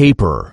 paper.